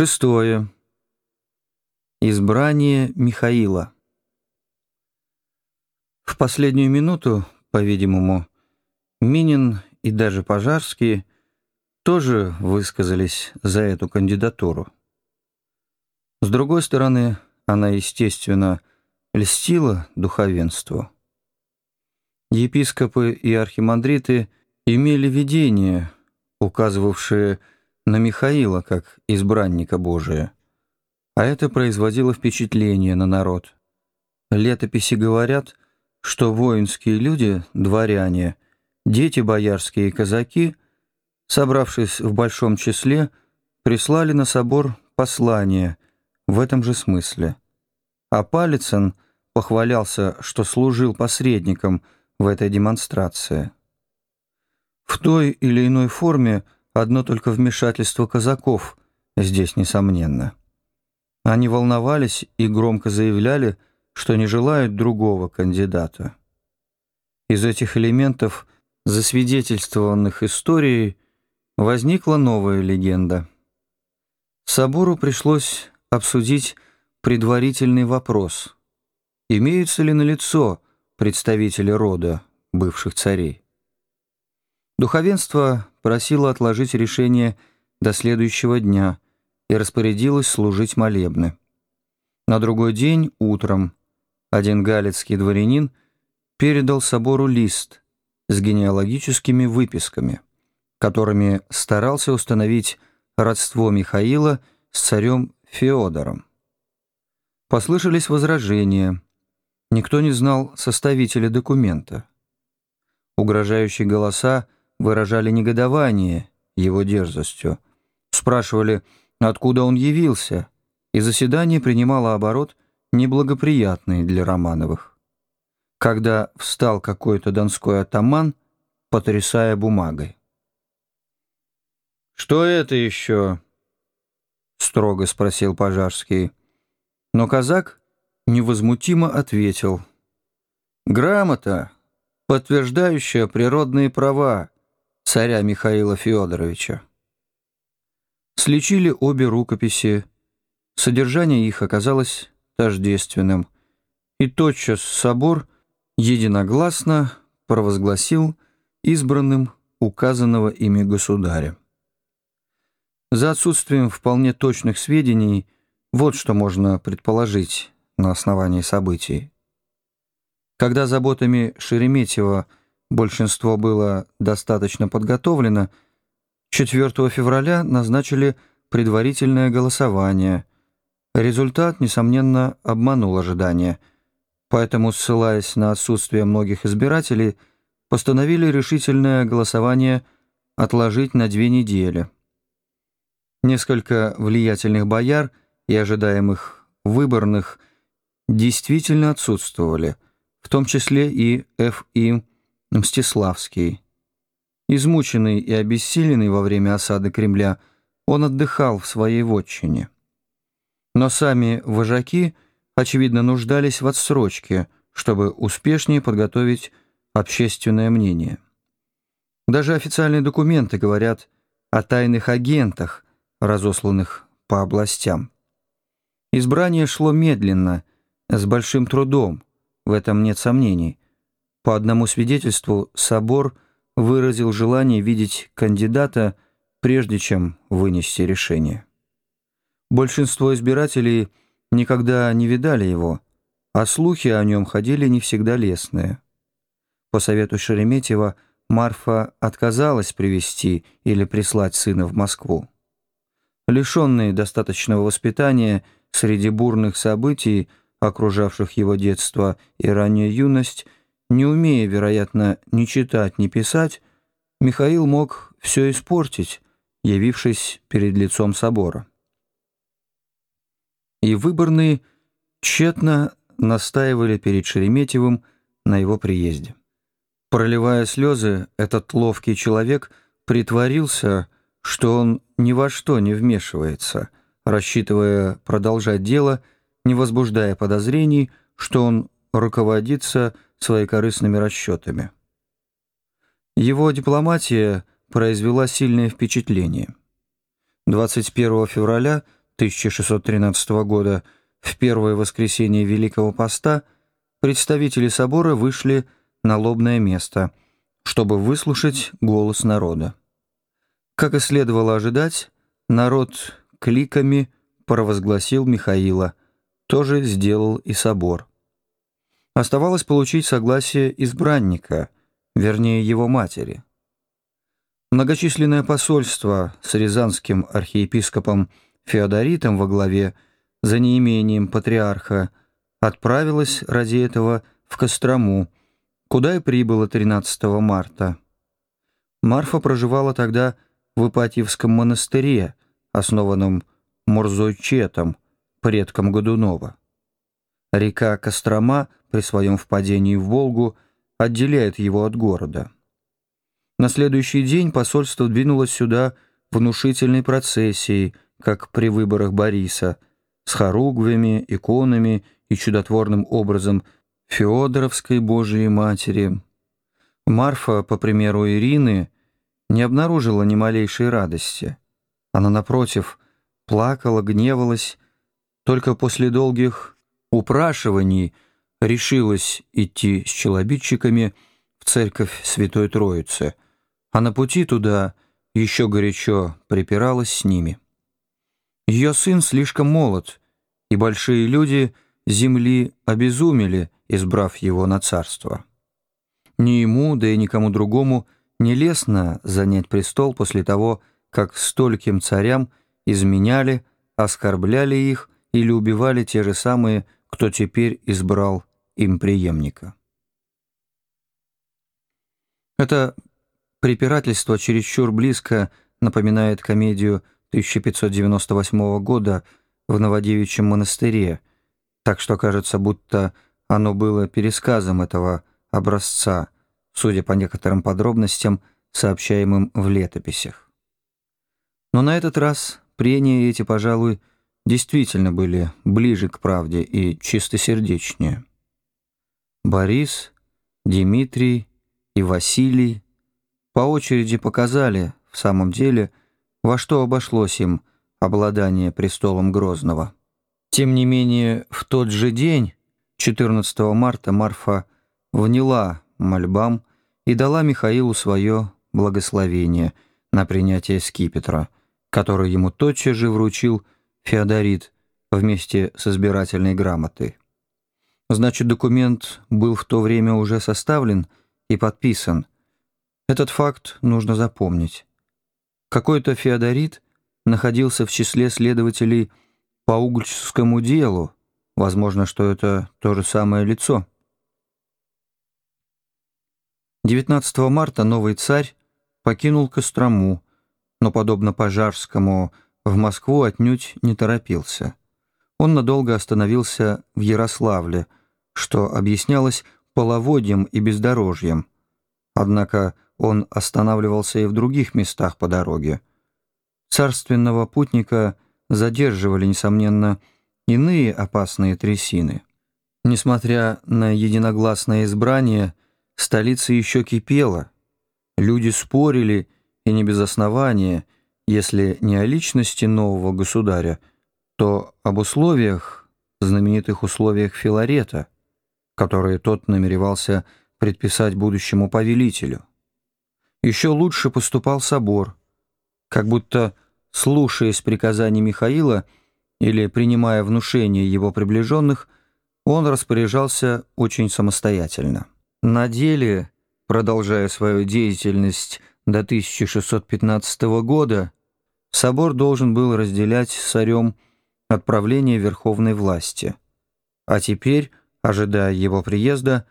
Шестое. Избрание Михаила. В последнюю минуту, по-видимому, Минин и даже Пожарский тоже высказались за эту кандидатуру. С другой стороны, она, естественно, льстила духовенству. Епископы и архимандриты имели видение, указывавшее на Михаила как избранника Божия, а это производило впечатление на народ. Летописи говорят, что воинские люди, дворяне, дети боярские и казаки, собравшись в большом числе, прислали на собор послание в этом же смысле. А Палицын похвалялся, что служил посредником в этой демонстрации. В той или иной форме – Одно только вмешательство казаков здесь несомненно. Они волновались и громко заявляли, что не желают другого кандидата. Из этих элементов, засвидетельствованных историей, возникла новая легенда. Собору пришлось обсудить предварительный вопрос. Имеются ли на лицо представители рода бывших царей? Духовенство просило отложить решение до следующего дня и распорядилось служить молебны. На другой день, утром, один галицкий дворянин передал собору лист с генеалогическими выписками, которыми старался установить родство Михаила с царем Феодором. Послышались возражения. Никто не знал составителя документа. Угрожающие голоса выражали негодование его дерзостью, спрашивали, откуда он явился, и заседание принимало оборот неблагоприятный для Романовых. Когда встал какой-то донской атаман, потрясая бумагой. «Что это еще?» — строго спросил Пожарский. Но казак невозмутимо ответил. «Грамота, подтверждающая природные права, царя Михаила Федоровича. Слечили обе рукописи, содержание их оказалось тождественным, и тотчас собор единогласно провозгласил избранным указанного ими государя. За отсутствием вполне точных сведений вот что можно предположить на основании событий. Когда заботами Шереметьева – большинство было достаточно подготовлено, 4 февраля назначили предварительное голосование. Результат, несомненно, обманул ожидания, поэтому, ссылаясь на отсутствие многих избирателей, постановили решительное голосование отложить на две недели. Несколько влиятельных бояр и ожидаемых выборных действительно отсутствовали, в том числе и Ф.И. Мстиславский. Измученный и обессиленный во время осады Кремля, он отдыхал в своей вотчине. Но сами вожаки, очевидно, нуждались в отсрочке, чтобы успешнее подготовить общественное мнение. Даже официальные документы говорят о тайных агентах, разосланных по областям. Избрание шло медленно, с большим трудом, в этом нет сомнений. По одному свидетельству, собор выразил желание видеть кандидата, прежде чем вынести решение. Большинство избирателей никогда не видали его, а слухи о нем ходили не всегда лестные. По совету Шереметьева Марфа отказалась привести или прислать сына в Москву. Лишенный достаточного воспитания среди бурных событий, окружавших его детство и раннюю юность, не умея, вероятно, ни читать, ни писать, Михаил мог все испортить, явившись перед лицом собора. И выборные тщетно настаивали перед Шереметьевым на его приезде. Проливая слезы, этот ловкий человек притворился, что он ни во что не вмешивается, рассчитывая продолжать дело, не возбуждая подозрений, что он руководится своекорыстными расчетами. Его дипломатия произвела сильное впечатление. 21 февраля 1613 года в первое воскресенье Великого Поста представители собора вышли на лобное место, чтобы выслушать голос народа. Как и следовало ожидать, народ кликами провозгласил Михаила, тоже сделал и собор. Оставалось получить согласие избранника, вернее его матери. Многочисленное посольство с рязанским архиепископом Феодоритом во главе, за неимением патриарха, отправилось ради этого в Кострому, куда и прибыло 13 марта. Марфа проживала тогда в Ипатьевском монастыре, основанном Мурзойчетом, предком Годунова. Река Кострома при своем впадении в Волгу отделяет его от города. На следующий день посольство двинулось сюда внушительной процессией, как при выборах Бориса, с хоругвями, иконами и чудотворным образом Феодоровской Божией Матери. Марфа, по примеру Ирины, не обнаружила ни малейшей радости. Она, напротив, плакала, гневалась, только после долгих упрашиваний решилась идти с челобитчиками в церковь Святой Троицы — а на пути туда еще горячо припиралась с ними. Ее сын слишком молод, и большие люди земли обезумели, избрав его на царство. Ни ему, да и никому другому не лестно занять престол после того, как стольким царям изменяли, оскорбляли их или убивали те же самые, кто теперь избрал им преемника. Это Препирательство чересчур близко напоминает комедию 1598 года в Новодевичьем монастыре, так что кажется, будто оно было пересказом этого образца, судя по некоторым подробностям, сообщаемым в летописях. Но на этот раз прения эти, пожалуй, действительно были ближе к правде и чистосердечнее. Борис, Дмитрий и Василий по очереди показали, в самом деле, во что обошлось им обладание престолом Грозного. Тем не менее, в тот же день, 14 марта, Марфа вняла мольбам и дала Михаилу свое благословение на принятие скипетра, который ему тотчас же вручил Феодорит вместе с избирательной грамотой. Значит, документ был в то время уже составлен и подписан, этот факт нужно запомнить. Какой-то Феодорит находился в числе следователей по угольческому делу. Возможно, что это то же самое лицо. 19 марта новый царь покинул Кострому, но, подобно Пожарскому, в Москву отнюдь не торопился. Он надолго остановился в Ярославле, что объяснялось половодьем и бездорожьем. Однако он останавливался и в других местах по дороге. Царственного путника задерживали, несомненно, иные опасные трясины. Несмотря на единогласное избрание, столица еще кипела. Люди спорили, и не без основания, если не о личности нового государя, то об условиях, знаменитых условиях Филарета, которые тот намеревался предписать будущему повелителю. Еще лучше поступал собор, как будто, слушаясь приказаний Михаила или принимая внушения его приближенных, он распоряжался очень самостоятельно. На деле, продолжая свою деятельность до 1615 года, собор должен был разделять с царем отправление верховной власти. А теперь, ожидая его приезда,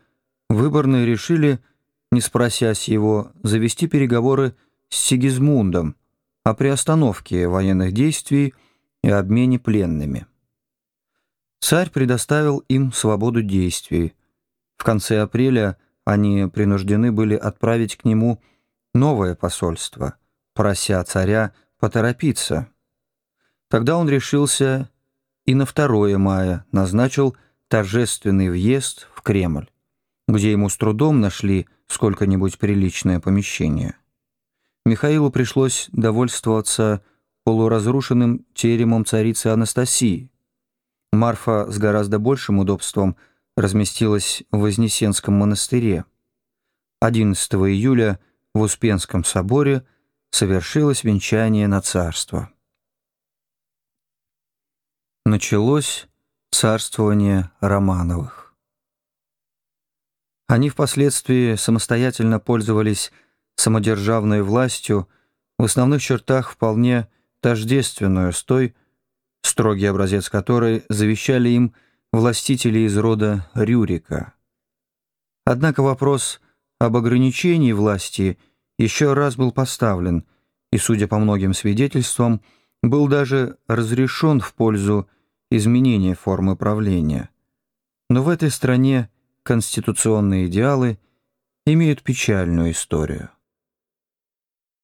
выборные решили – не спросясь его, завести переговоры с Сигизмундом о приостановке военных действий и обмене пленными. Царь предоставил им свободу действий. В конце апреля они принуждены были отправить к нему новое посольство, прося царя поторопиться. Тогда он решился и на 2 мая назначил торжественный въезд в Кремль, где ему с трудом нашли сколько-нибудь приличное помещение. Михаилу пришлось довольствоваться полуразрушенным теремом царицы Анастасии. Марфа с гораздо большим удобством разместилась в Вознесенском монастыре. 11 июля в Успенском соборе совершилось венчание на царство. Началось царствование Романовых. Они впоследствии самостоятельно пользовались самодержавной властью, в основных чертах вполне тождественную с той, строгий образец которой завещали им властители из рода Рюрика. Однако вопрос об ограничении власти еще раз был поставлен, и, судя по многим свидетельствам, был даже разрешен в пользу изменения формы правления. Но в этой стране конституционные идеалы имеют печальную историю.